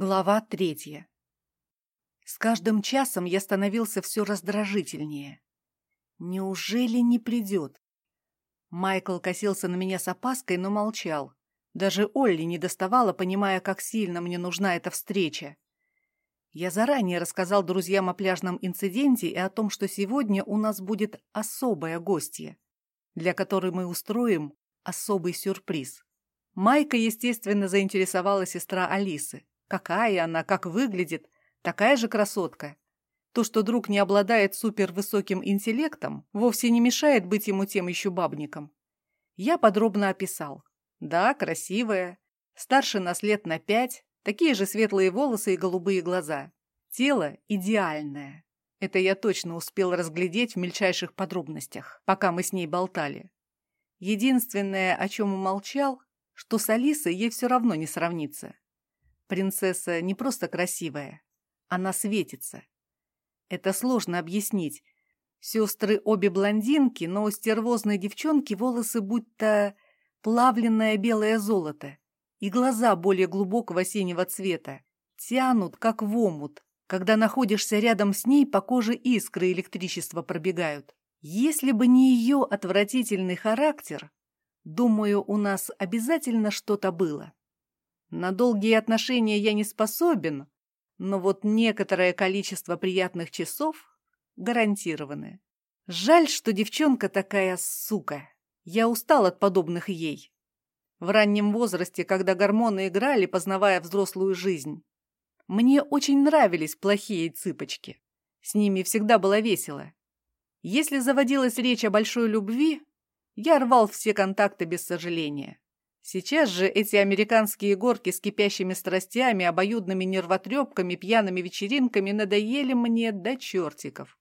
Глава третья. С каждым часом я становился все раздражительнее. Неужели не придет? Майкл косился на меня с опаской, но молчал. Даже Олли не доставала, понимая, как сильно мне нужна эта встреча. Я заранее рассказал друзьям о пляжном инциденте и о том, что сегодня у нас будет особая гостья, для которой мы устроим особый сюрприз. Майка, естественно, заинтересовала сестра Алисы. Какая она, как выглядит, такая же красотка. То, что друг не обладает супервысоким интеллектом, вовсе не мешает быть ему тем еще бабником. Я подробно описал. Да, красивая, старше нас лет на пять, такие же светлые волосы и голубые глаза. Тело идеальное. Это я точно успел разглядеть в мельчайших подробностях, пока мы с ней болтали. Единственное, о чем умолчал, что с Алисой ей все равно не сравнится. Принцесса не просто красивая, она светится. Это сложно объяснить. Сестры обе блондинки, но у стервозной девчонки волосы будто плавленное белое золото, и глаза более глубокого синего цвета, тянут, как в омут. Когда находишься рядом с ней, по коже искры электричества пробегают. Если бы не ее отвратительный характер, думаю, у нас обязательно что-то было. На долгие отношения я не способен, но вот некоторое количество приятных часов гарантированы. Жаль, что девчонка такая сука. Я устал от подобных ей. В раннем возрасте, когда гормоны играли, познавая взрослую жизнь, мне очень нравились плохие цыпочки. С ними всегда было весело. Если заводилась речь о большой любви, я рвал все контакты без сожаления. Сейчас же эти американские горки с кипящими страстями, обоюдными нервотрепками, пьяными вечеринками надоели мне до чертиков.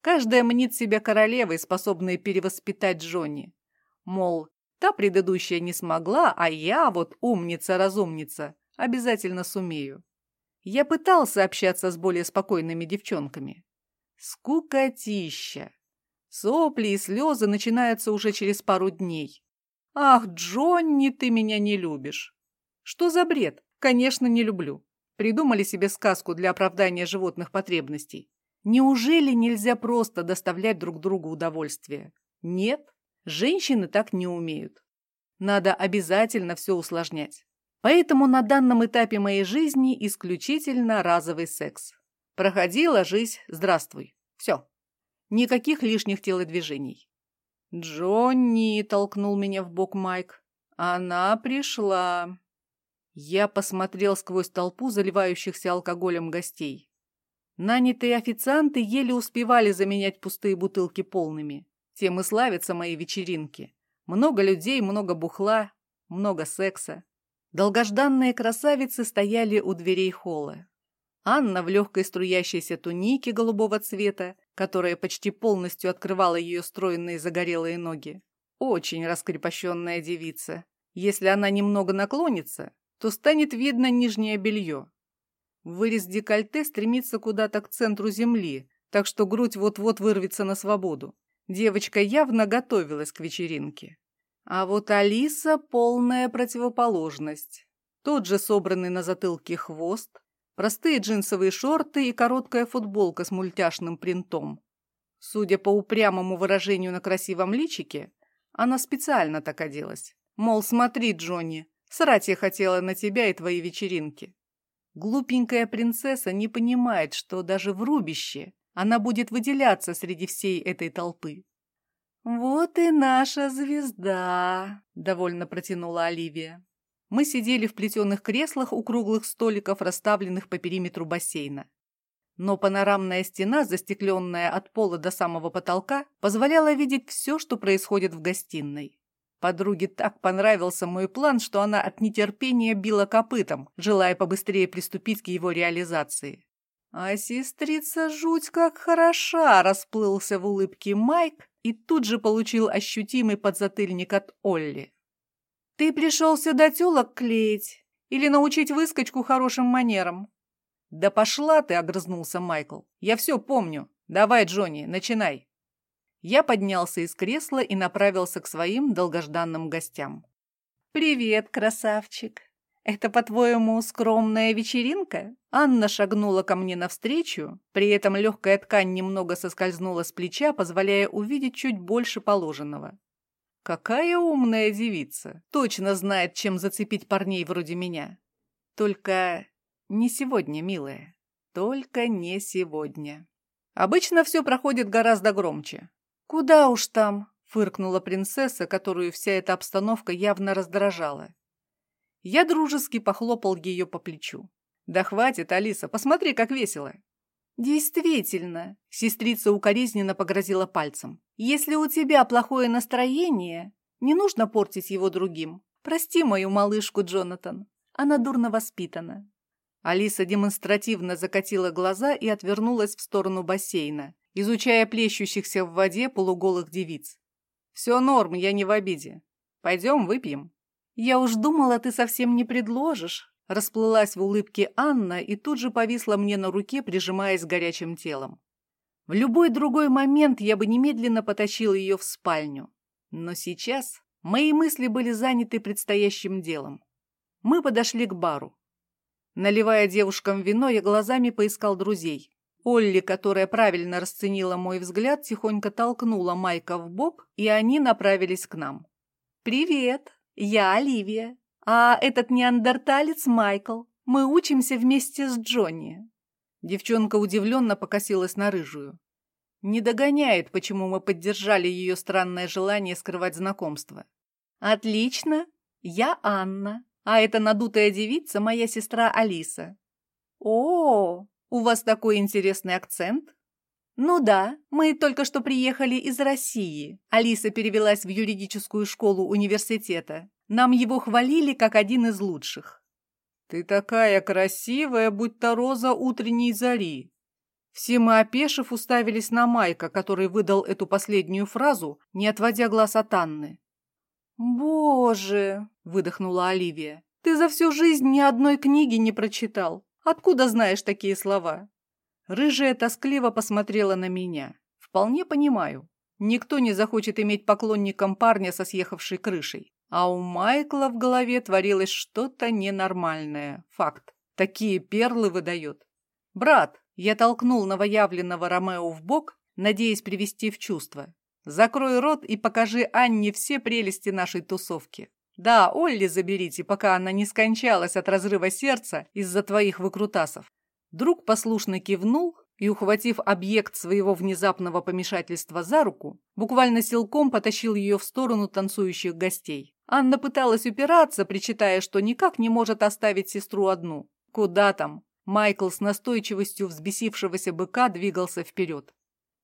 Каждая мнит себя королевой, способной перевоспитать Джонни. Мол, та предыдущая не смогла, а я вот умница-разумница, обязательно сумею. Я пытался общаться с более спокойными девчонками. Скукотища. Сопли и слезы начинаются уже через пару дней. «Ах, Джонни, ты меня не любишь!» «Что за бред? Конечно, не люблю. Придумали себе сказку для оправдания животных потребностей. Неужели нельзя просто доставлять друг другу удовольствие? Нет, женщины так не умеют. Надо обязательно все усложнять. Поэтому на данном этапе моей жизни исключительно разовый секс. Проходи, ложись, здравствуй. Все. Никаких лишних телодвижений. «Джонни!» — толкнул меня в бок Майк. «Она пришла!» Я посмотрел сквозь толпу заливающихся алкоголем гостей. Нанятые официанты еле успевали заменять пустые бутылки полными. Тем и славятся мои вечеринки. Много людей, много бухла, много секса. Долгожданные красавицы стояли у дверей холла. Анна в легкой струящейся тунике голубого цвета которая почти полностью открывала ее стройные загорелые ноги. Очень раскрепощенная девица. Если она немного наклонится, то станет видно нижнее белье. Вырез декольте стремится куда-то к центру земли, так что грудь вот-вот вырвется на свободу. Девочка явно готовилась к вечеринке. А вот Алиса — полная противоположность. Тот же собранный на затылке хвост, Простые джинсовые шорты и короткая футболка с мультяшным принтом. Судя по упрямому выражению на красивом личике, она специально так оделась. Мол, смотри, Джонни, срать я хотела на тебя и твои вечеринки. Глупенькая принцесса не понимает, что даже в рубище она будет выделяться среди всей этой толпы. «Вот и наша звезда», — довольно протянула Оливия. Мы сидели в плетеных креслах у круглых столиков, расставленных по периметру бассейна. Но панорамная стена, застекленная от пола до самого потолка, позволяла видеть все, что происходит в гостиной. Подруге так понравился мой план, что она от нетерпения била копытом, желая побыстрее приступить к его реализации. А сестрица жуть как хороша, расплылся в улыбке Майк и тут же получил ощутимый подзатыльник от Олли. Ты пришел сюда тёлок клеить или научить выскочку хорошим манерам? Да пошла ты, огрызнулся Майкл. Я все помню. Давай, Джонни, начинай. Я поднялся из кресла и направился к своим долгожданным гостям. «Привет, красавчик! это, по-твоему, скромная вечеринка?» Анна шагнула ко мне навстречу, при этом легкая ткань немного соскользнула с плеча, позволяя увидеть чуть больше положенного. «Какая умная девица! Точно знает, чем зацепить парней вроде меня. Только не сегодня, милая. Только не сегодня. Обычно все проходит гораздо громче. Куда уж там, фыркнула принцесса, которую вся эта обстановка явно раздражала. Я дружески похлопал ее по плечу. «Да хватит, Алиса, посмотри, как весело!» «Действительно!» — сестрица укоризненно погрозила пальцем. «Если у тебя плохое настроение, не нужно портить его другим. Прости мою малышку, Джонатан. Она дурно воспитана». Алиса демонстративно закатила глаза и отвернулась в сторону бассейна, изучая плещущихся в воде полуголых девиц. «Все норм, я не в обиде. Пойдем выпьем». «Я уж думала, ты совсем не предложишь», расплылась в улыбке Анна и тут же повисла мне на руке, прижимаясь горячим телом. В любой другой момент я бы немедленно потащил ее в спальню. Но сейчас мои мысли были заняты предстоящим делом. Мы подошли к бару. Наливая девушкам вино, я глазами поискал друзей. Олли, которая правильно расценила мой взгляд, тихонько толкнула Майка в бок, и они направились к нам. «Привет, я Оливия, а этот неандерталец Майкл. Мы учимся вместе с Джонни». Девчонка удивленно покосилась на рыжую. Не догоняет, почему мы поддержали ее странное желание скрывать знакомство. «Отлично, я Анна, а эта надутая девица моя сестра Алиса». «О, у вас такой интересный акцент?» «Ну да, мы только что приехали из России. Алиса перевелась в юридическую школу университета. Нам его хвалили как один из лучших». «Ты такая красивая, будто роза утренней зари». Все мы, опешив, уставились на Майка, который выдал эту последнюю фразу, не отводя глаз от Анны. «Боже!» — выдохнула Оливия. «Ты за всю жизнь ни одной книги не прочитал. Откуда знаешь такие слова?» Рыжая тоскливо посмотрела на меня. «Вполне понимаю. Никто не захочет иметь поклонником парня со съехавшей крышей. А у Майкла в голове творилось что-то ненормальное. Факт. Такие перлы выдает. «Брат!» — я толкнул новоявленного Ромео в бок, надеясь привести в чувство. Закрой рот и покажи Анне все прелести нашей тусовки. Да, Олли заберите, пока она не скончалась от разрыва сердца из-за твоих выкрутасов. Друг послушно кивнул и, ухватив объект своего внезапного помешательства за руку, буквально силком потащил ее в сторону танцующих гостей. Анна пыталась упираться, причитая, что никак не может оставить сестру одну. Куда там? Майкл с настойчивостью взбесившегося быка двигался вперед.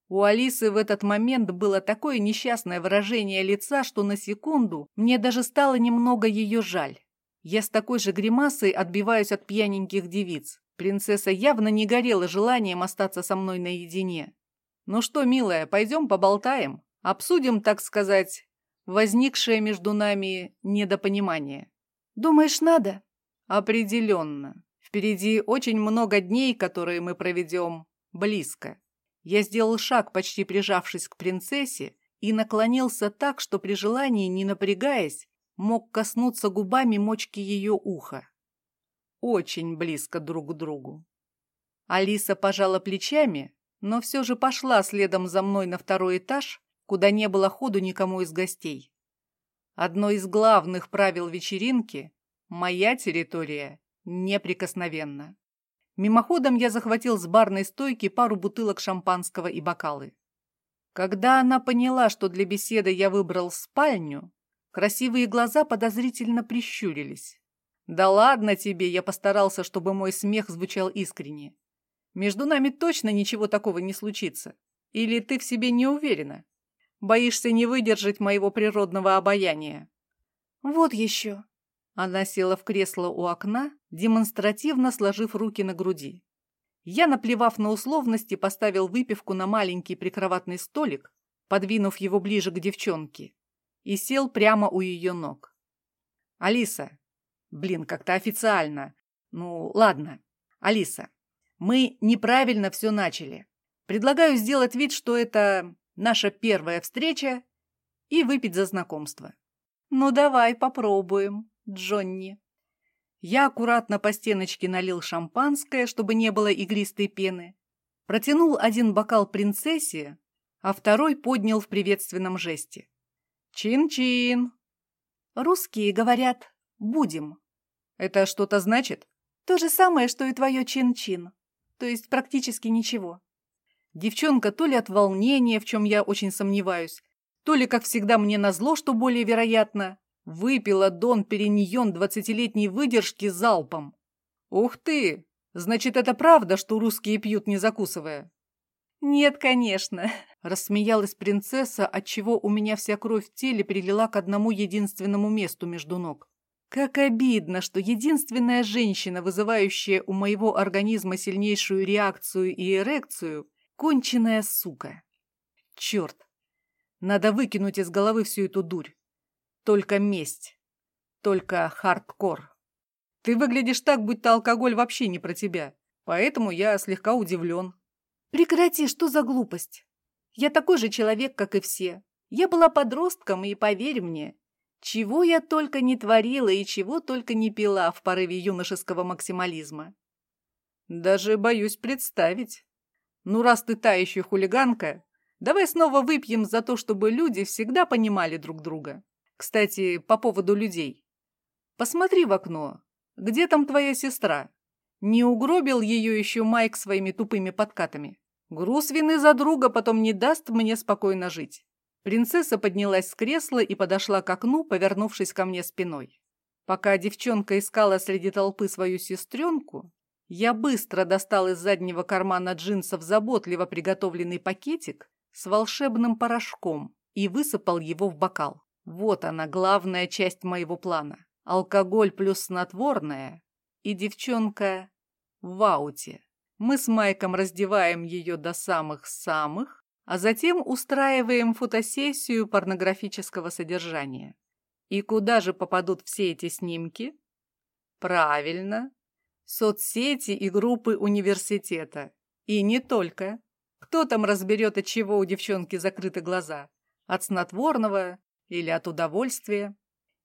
У Алисы в этот момент было такое несчастное выражение лица, что на секунду мне даже стало немного ее жаль. Я с такой же гримасой отбиваюсь от пьяненьких девиц. Принцесса явно не горела желанием остаться со мной наедине. «Ну что, милая, пойдем поболтаем? Обсудим, так сказать, возникшее между нами недопонимание». «Думаешь, надо?» «Определенно. Впереди очень много дней, которые мы проведем близко. Я сделал шаг, почти прижавшись к принцессе, и наклонился так, что при желании, не напрягаясь, мог коснуться губами мочки ее уха. Очень близко друг к другу. Алиса пожала плечами, но все же пошла следом за мной на второй этаж, куда не было ходу никому из гостей. Одно из главных правил вечеринки – моя территория неприкосновенна. Мимоходом я захватил с барной стойки пару бутылок шампанского и бокалы. Когда она поняла, что для беседы я выбрал спальню, красивые глаза подозрительно прищурились. «Да ладно тебе!» Я постарался, чтобы мой смех звучал искренне. «Между нами точно ничего такого не случится. Или ты в себе не уверена? Боишься не выдержать моего природного обаяния?» «Вот еще!» Она села в кресло у окна, демонстративно сложив руки на груди. Я, наплевав на условности, поставил выпивку на маленький прикроватный столик, подвинув его ближе к девчонке, и сел прямо у ее ног. «Алиса!» «Блин, как-то официально. Ну, ладно. Алиса, мы неправильно все начали. Предлагаю сделать вид, что это наша первая встреча и выпить за знакомство». «Ну, давай попробуем», Джонни. Я аккуратно по стеночке налил шампанское, чтобы не было игристой пены, протянул один бокал принцессе, а второй поднял в приветственном жесте. «Чин-чин!» «Русские говорят «будем». «Это что-то значит?» «То же самое, что и твое чин-чин. То есть практически ничего». Девчонка то ли от волнения, в чем я очень сомневаюсь, то ли, как всегда, мне назло, что более вероятно, выпила Дон Периньон двадцатилетней выдержки залпом. «Ух ты! Значит, это правда, что русские пьют, не закусывая?» «Нет, конечно», — рассмеялась принцесса, отчего у меня вся кровь в теле перелила к одному единственному месту между ног. Как обидно, что единственная женщина, вызывающая у моего организма сильнейшую реакцию и эрекцию, Конченая сука. Черт. Надо выкинуть из головы всю эту дурь. Только месть. Только хардкор. Ты выглядишь так, будто алкоголь вообще не про тебя. Поэтому я слегка удивлен. Прекрати, что за глупость? Я такой же человек, как и все. Я была подростком, и поверь мне, чего я только не творила и чего только не пила в порыве юношеского максимализма. Даже боюсь представить. Ну, раз ты та еще хулиганка, давай снова выпьем за то, чтобы люди всегда понимали друг друга. Кстати, по поводу людей. Посмотри в окно. Где там твоя сестра? Не угробил ее еще Майк своими тупыми подкатами? Груз вины за друга потом не даст мне спокойно жить. Принцесса поднялась с кресла и подошла к окну, повернувшись ко мне спиной. Пока девчонка искала среди толпы свою сестренку, я быстро достал из заднего кармана джинсов заботливо приготовленный пакетик с волшебным порошком и высыпал его в бокал. Вот она, главная часть моего плана. Алкоголь плюс снотворное и девчонка в ауте. Мы с Майком раздеваем ее до самых-самых, а затем устраиваем фотосессию порнографического содержания. И куда же попадут все эти снимки? Правильно, соцсети и группы университета. И не только. Кто там разберет, от чего у девчонки закрыты глаза? От снотворного или от удовольствия?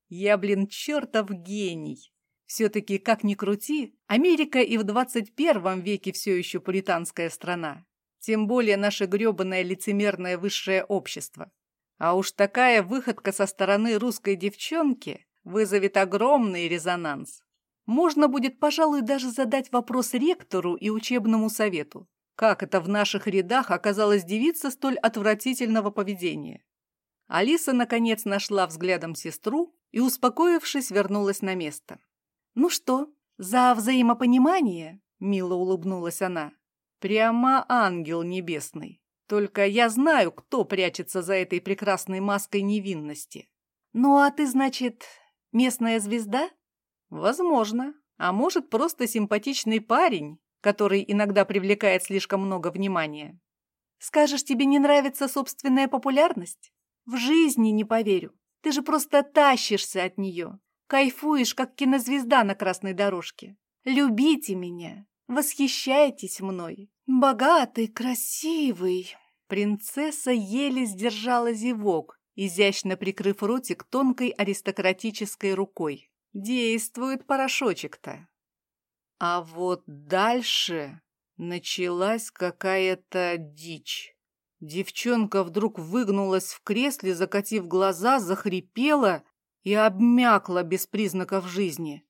Я, блин, чертов гений. Все-таки, как ни крути, Америка и в 21 веке все еще пуританская страна. Тем более наше гребаное лицемерное высшее общество. А уж такая выходка со стороны русской девчонки вызовет огромный резонанс. Можно будет, пожалуй, даже задать вопрос ректору и учебному совету. Как это в наших рядах оказалась девица столь отвратительного поведения? Алиса, наконец, нашла взглядом сестру и, успокоившись, вернулась на место. «Ну что, за взаимопонимание?» — мило улыбнулась она. «Прямо ангел небесный. Только я знаю, кто прячется за этой прекрасной маской невинности». «Ну а ты, значит, местная звезда?» Возможно. А может, просто симпатичный парень, который иногда привлекает слишком много внимания. Скажешь, тебе не нравится собственная популярность? В жизни не поверю. Ты же просто тащишься от нее. Кайфуешь, как кинозвезда на красной дорожке. Любите меня. Восхищайтесь мной. Богатый, красивый. Принцесса еле сдержала зевок, изящно прикрыв ротик тонкой аристократической рукой. Действует порошочек-то. А вот дальше началась какая-то дичь. Девчонка вдруг выгнулась в кресле, закатив глаза, захрипела и обмякла без признаков жизни.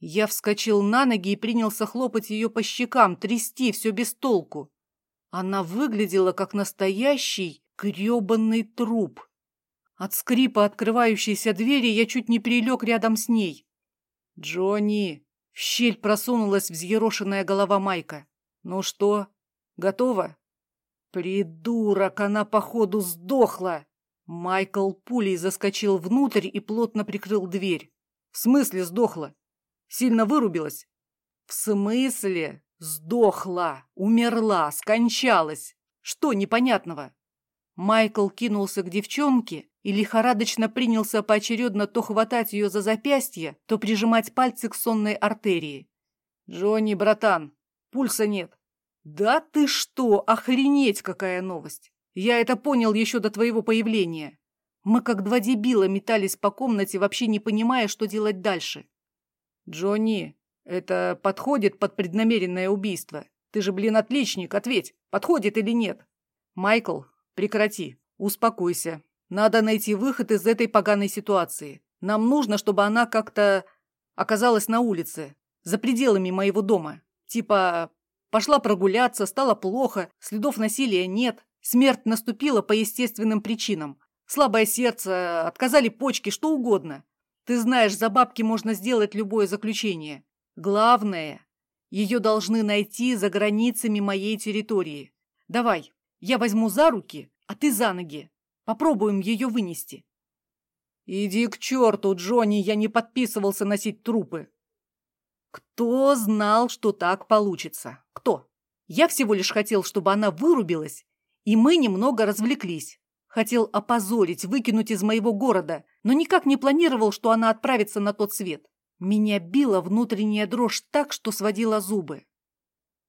Я вскочил на ноги и принялся хлопать ее по щекам, трясти, все без толку. Она выглядела как настоящий гребанный труп. От скрипа открывающейся двери я чуть не прилег рядом с ней. «Джонни!» — в щель просунулась взъерошенная голова Майка. «Ну что, готова?» «Придурок! Она, походу, сдохла!» Майкл пулей заскочил внутрь и плотно прикрыл дверь. «В смысле сдохла? Сильно вырубилась?» «В смысле? Сдохла! Умерла! Скончалась! Что непонятного?» Майкл кинулся к девчонке и лихорадочно принялся поочередно то хватать ее за запястье, то прижимать пальцы к сонной артерии. «Джонни, братан, пульса нет». «Да ты что, охренеть, какая новость! Я это понял еще до твоего появления. Мы как два дебила метались по комнате, вообще не понимая, что делать дальше». Джонни, это подходит под преднамеренное убийство. Ты же, блин, отличник, ответь, подходит или нет? Майкл, прекрати, успокойся. Надо найти выход из этой поганой ситуации. Нам нужно, чтобы она как-то оказалась на улице, за пределами моего дома. Типа, пошла прогуляться, стало плохо, следов насилия нет, смерть наступила по естественным причинам. Слабое сердце, отказали почки, что угодно. Ты знаешь, за бабки можно сделать любое заключение. Главное, ее должны найти за границами моей территории. Давай, я возьму за руки, а ты за ноги. Попробуем ее вынести. Иди к черту, Джонни, я не подписывался носить трупы. Кто знал, что так получится? Кто? Я всего лишь хотел, чтобы она вырубилась, и мы немного развлеклись. Хотел опозорить, выкинуть из моего города, но никак не планировал, что она отправится на тот свет. Меня била внутренняя дрожь так, что сводила зубы.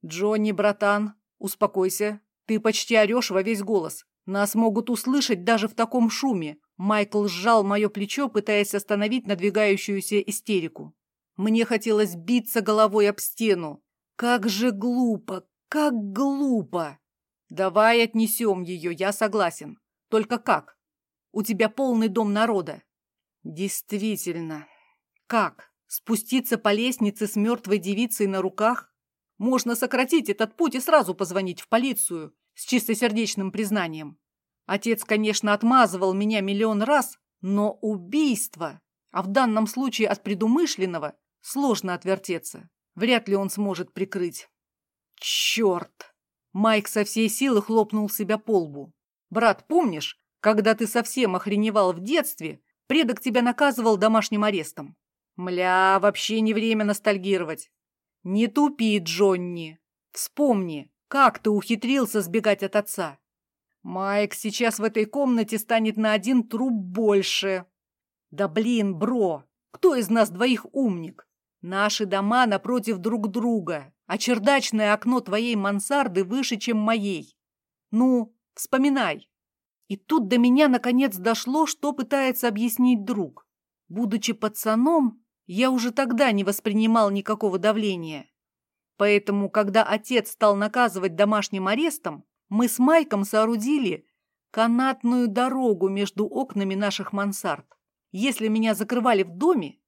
«Джонни, братан, успокойся. Ты почти орешь во весь голос. Нас могут услышать даже в таком шуме». Майкл сжал мое плечо, пытаясь остановить надвигающуюся истерику. Мне хотелось биться головой об стену. Как же глупо, как глупо! Давай отнесем ее, я согласен. Только как? У тебя полный дом народа. Действительно. Как? Спуститься по лестнице с мертвой девицей на руках? Можно сократить этот путь и сразу позвонить в полицию с чистосердечным признанием. Отец, конечно, отмазывал меня миллион раз, но убийство, а в данном случае от предумышленного, сложно отвертеться. Вряд ли он сможет прикрыть. Черт! Майк со всей силы хлопнул себя по лбу. «Брат, помнишь, когда ты совсем охреневал в детстве, предок тебя наказывал домашним арестом? Мля, вообще не время ностальгировать. Не тупи, Джонни. Вспомни, как ты ухитрился сбегать от отца. Майк сейчас в этой комнате станет на один труп больше. Да блин, бро, кто из нас двоих умник? Наши дома напротив друг друга, а чердачное окно твоей мансарды выше, чем моей. Ну, вспоминай. И тут до меня наконец дошло, что пытается объяснить друг. Будучи пацаном, я уже тогда не воспринимал никакого давления. Поэтому, когда отец стал наказывать домашним арестом, мы с Майком соорудили канатную дорогу между окнами наших мансард. Если меня закрывали в доме,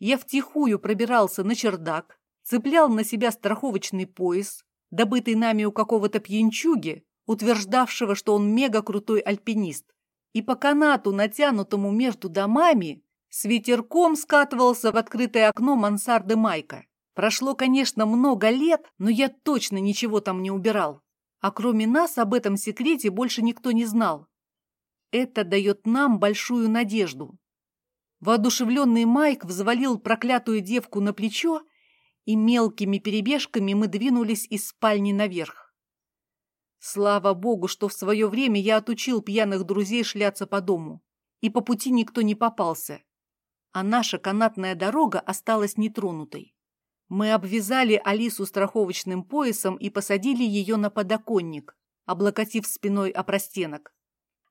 я втихую пробирался на чердак, цеплял на себя страховочный пояс, добытый нами у какого-то пьянчуги, утверждавшего, что он мега-крутой альпинист, и по канату, натянутому между домами, с ветерком скатывался в открытое окно мансарды Майка. Прошло, конечно, много лет, но я точно ничего там не убирал. А кроме нас об этом секрете больше никто не знал. Это дает нам большую надежду. Воодушевленный Майк взвалил проклятую девку на плечо, и мелкими перебежками мы двинулись из спальни наверх. Слава богу, что в свое время я отучил пьяных друзей шляться по дому, и по пути никто не попался а наша канатная дорога осталась нетронутой. Мы обвязали Алису страховочным поясом и посадили ее на подоконник, облокотив спиной о простенок.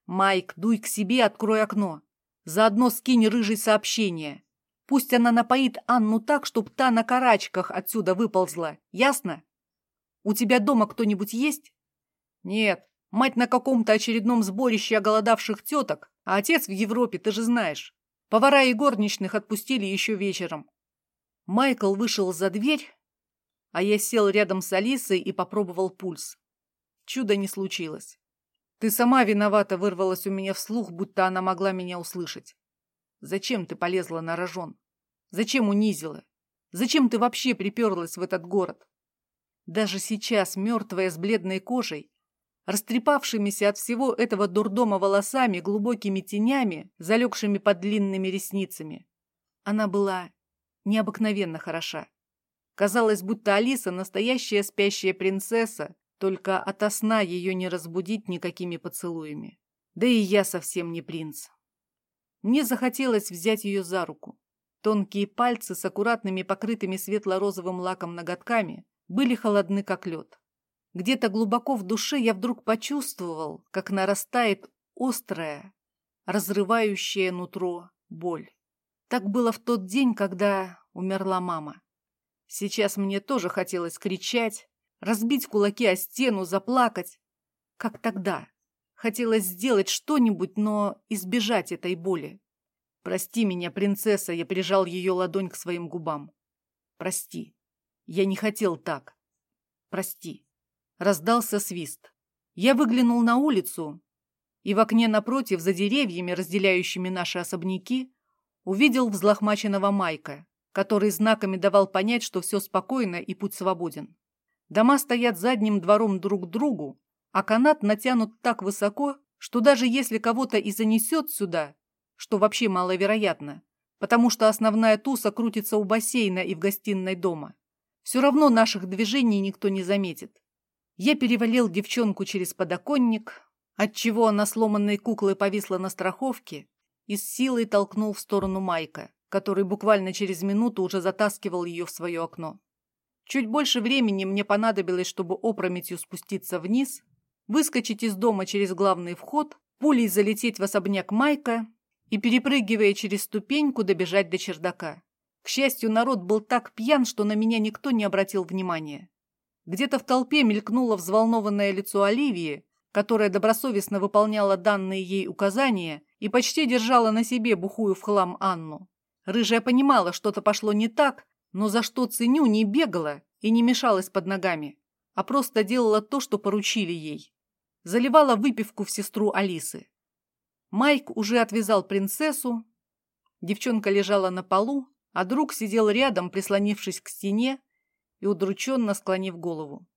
«Майк, дуй к себе, открой окно. Заодно скинь рыжий сообщение. Пусть она напоит Анну так, чтоб та на карачках отсюда выползла. Ясно? У тебя дома кто-нибудь есть?» «Нет, мать на каком-то очередном сборище оголодавших теток, а отец в Европе, ты же знаешь. Повара и горничных отпустили еще вечером. Майкл вышел за дверь, а я сел рядом с Алисой и попробовал пульс. Чудо не случилось. Ты сама виновата вырвалась у меня вслух, будто она могла меня услышать. Зачем ты полезла на рожон? Зачем унизила? Зачем ты вообще приперлась в этот город? Даже сейчас, мертвая с бледной кожей, растрепавшимися от всего этого дурдома волосами, глубокими тенями, залегшими под длинными ресницами. Она была необыкновенно хороша. Казалось, будто Алиса настоящая спящая принцесса, только ото сна ее не разбудить никакими поцелуями. Да и я совсем не принц. Мне захотелось взять ее за руку. Тонкие пальцы с аккуратными покрытыми светло-розовым лаком ноготками были холодны, как лед. Где-то глубоко в душе я вдруг почувствовал, как нарастает острая, разрывающая нутро боль. Так было в тот день, когда умерла мама. Сейчас мне тоже хотелось кричать, разбить кулаки о стену, заплакать. Как тогда. Хотелось сделать что-нибудь, но избежать этой боли. «Прости меня, принцесса», — я прижал ее ладонь к своим губам. «Прости. Я не хотел так. Прости». Раздался свист. Я выглянул на улицу, и в окне напротив, за деревьями, разделяющими наши особняки, увидел взлохмаченного Майка, который знаками давал понять, что все спокойно и путь свободен. Дома стоят задним двором друг к другу, а канат натянут так высоко, что даже если кого-то и занесет сюда, что вообще маловероятно, потому что основная туса крутится у бассейна и в гостиной дома, все равно наших движений никто не заметит. Я перевалил девчонку через подоконник, отчего она сломанной куклой повисла на страховке и с силой толкнул в сторону Майка, который буквально через минуту уже затаскивал ее в свое окно. Чуть больше времени мне понадобилось, чтобы опрометью спуститься вниз, выскочить из дома через главный вход, пулей залететь в особняк Майка и, перепрыгивая через ступеньку, добежать до чердака. К счастью, народ был так пьян, что на меня никто не обратил внимания. Где-то в толпе мелькнуло взволнованное лицо Оливии, которая добросовестно выполняла данные ей указания и почти держала на себе бухую в хлам Анну. Рыжая понимала, что-то пошло не так, но за что ценю не бегала и не мешалась под ногами, а просто делала то, что поручили ей. Заливала выпивку в сестру Алисы. Майк уже отвязал принцессу. Девчонка лежала на полу, а друг сидел рядом, прислонившись к стене и удрученно склонив голову.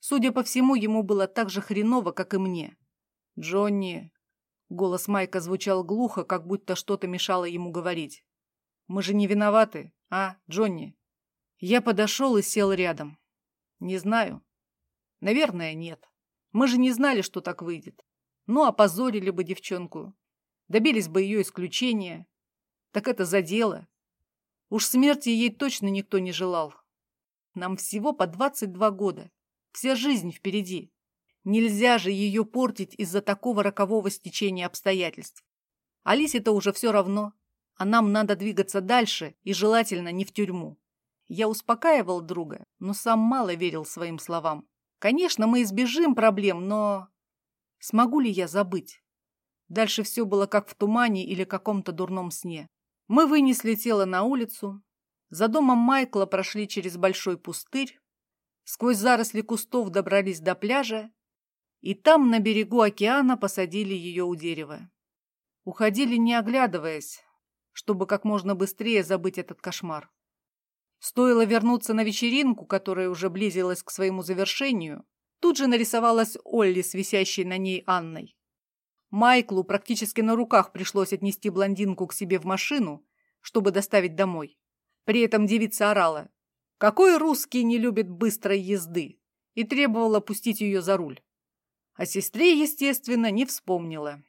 Судя по всему, ему было так же хреново, как и мне. «Джонни...» Голос Майка звучал глухо, как будто что-то мешало ему говорить. «Мы же не виноваты, а, Джонни?» Я подошел и сел рядом. Не знаю. Наверное, нет. Мы же не знали, что так выйдет. Ну, опозорили бы девчонку. Добились бы ее исключения. Так это задело. Уж смерти ей точно никто не желал. Нам всего по 22 года. Вся жизнь впереди. Нельзя же ее портить из-за такого рокового стечения обстоятельств. Алисе-то уже все равно а нам надо двигаться дальше и желательно не в тюрьму. Я успокаивал друга, но сам мало верил своим словам. Конечно, мы избежим проблем, но... Смогу ли я забыть? Дальше все было как в тумане или каком-то дурном сне. Мы вынесли тело на улицу. За домом Майкла прошли через большой пустырь. Сквозь заросли кустов добрались до пляжа. И там, на берегу океана, посадили ее у дерева. Уходили, не оглядываясь, чтобы как можно быстрее забыть этот кошмар. Стоило вернуться на вечеринку, которая уже близилась к своему завершению, тут же нарисовалась Олли с висящей на ней Анной. Майклу практически на руках пришлось отнести блондинку к себе в машину, чтобы доставить домой. При этом девица орала. Какой русский не любит быстрой езды? И требовала пустить ее за руль. О сестре, естественно, не вспомнила.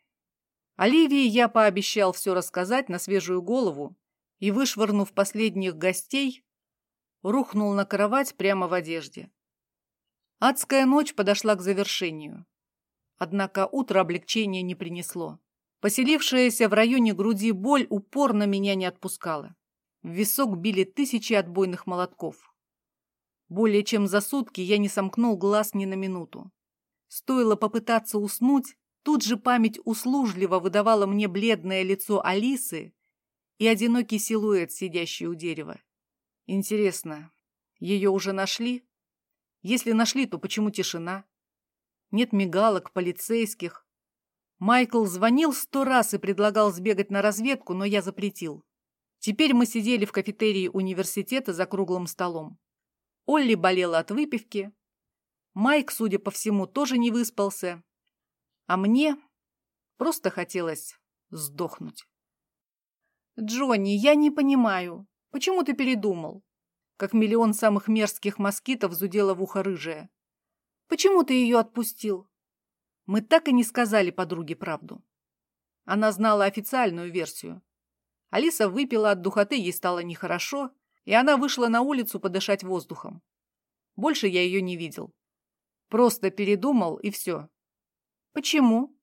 Оливии я пообещал все рассказать на свежую голову и, вышвырнув последних гостей, рухнул на кровать прямо в одежде. Адская ночь подошла к завершению. Однако утро облегчения не принесло. Поселившаяся в районе груди боль упорно меня не отпускала. В висок били тысячи отбойных молотков. Более чем за сутки я не сомкнул глаз ни на минуту. Стоило попытаться уснуть, Тут же память услужливо выдавала мне бледное лицо Алисы и одинокий силуэт, сидящий у дерева. Интересно, ее уже нашли? Если нашли, то почему тишина? Нет мигалок, полицейских. Майкл звонил сто раз и предлагал сбегать на разведку, но я запретил. Теперь мы сидели в кафетерии университета за круглым столом. Олли болела от выпивки. Майк, судя по всему, тоже не выспался а мне просто хотелось сдохнуть. «Джонни, я не понимаю, почему ты передумал?» Как миллион самых мерзких москитов зудела в ухо рыжая. «Почему ты ее отпустил?» Мы так и не сказали подруге правду. Она знала официальную версию. Алиса выпила от духоты, ей стало нехорошо, и она вышла на улицу подышать воздухом. Больше я ее не видел. Просто передумал, и все. Почему?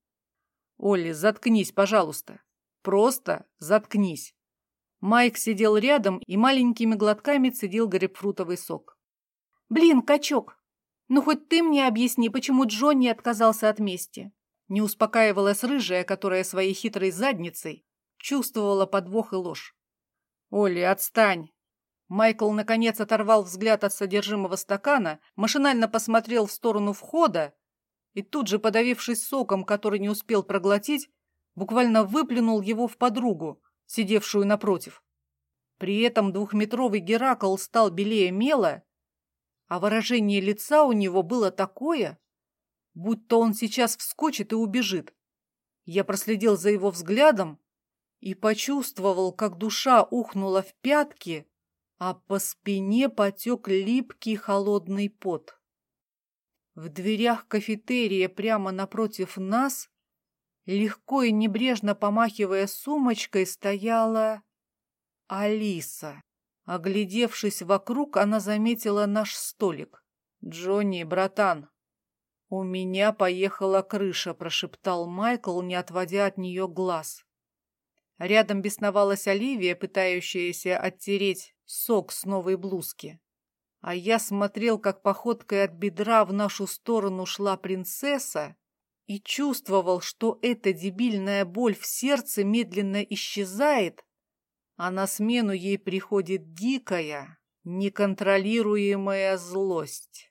Олли, заткнись, пожалуйста. Просто заткнись. Майк сидел рядом и маленькими глотками цедил грейпфрутовый сок. «Блин, качок, ну хоть ты мне объясни, почему Джонни отказался от мести?» Не успокаивалась рыжая, которая своей хитрой задницей чувствовала подвох и ложь. «Оли, отстань!» Майкл, наконец, оторвал взгляд от содержимого стакана, машинально посмотрел в сторону входа и тут же, подавившись соком, который не успел проглотить, буквально выплюнул его в подругу, сидевшую напротив. При этом двухметровый Геракл стал белее мела, а выражение лица у него было такое, будто он сейчас вскочит и убежит. Я проследил за его взглядом и почувствовал, как душа ухнула в пятки, а по спине потек липкий холодный пот. В дверях кафетерия прямо напротив нас, легко и небрежно помахивая сумочкой, стояла Алиса. Оглядевшись вокруг, она заметила наш столик. «Джонни, братан, у меня поехала крыша», — прошептал Майкл, не отводя от нее глаз. Рядом бесновалась Оливия, пытающаяся оттереть сок с новой блузки. А я смотрел, как походкой от бедра в нашу сторону шла принцесса, и чувствовал, что эта дебильная боль в сердце медленно исчезает, а на смену ей приходит дикая, неконтролируемая злость.